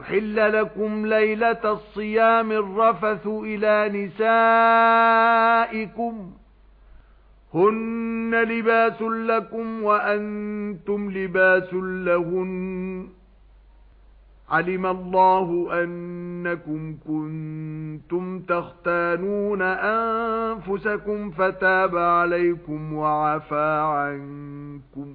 أحل لكم ليلة الصيام الرفث إلى نسائكم هن لباس لكم وأنتم لباس لهن علم الله أنكم كنتم تختانون أنفسكم فتاب عليكم وعفى عنكم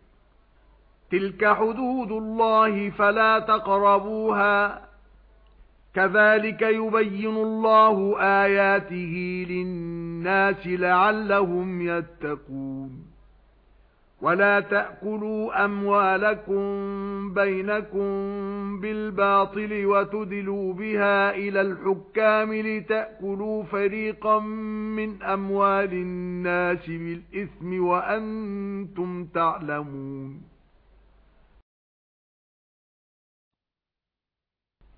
تِلْكَ حُدُودُ اللَّهِ فَلَا تَقْرَبُوهَا. كَذَلِكَ يُبَيِّنُ اللَّهُ آيَاتِهِ لِلنَّاسِ لَعَلَّهُمْ يَتَّقُونَ. وَلَا تَأْكُلُوا أَمْوَالَكُمْ بَيْنَكُمْ بِالْبَاطِلِ وَتُدْلُوا بِهَا إِلَى الْحُكَّامِ لِتَأْكُلُوا فَرِيقًا مِنْ أَمْوَالِ النَّاسِ بِالْإِثْمِ وَأَنْتُمْ تَعْلَمُونَ.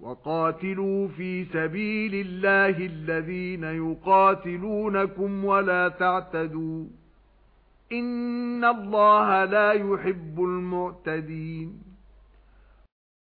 وَقَاتِلُوا فِي سَبِيلِ اللَّهِ الَّذِينَ يُقَاتِلُونَكُمْ وَلَا تَعْتَدُوا. إِنَّ اللَّهَ لَا يُحِبُّ الْمُعْتَدِينَ.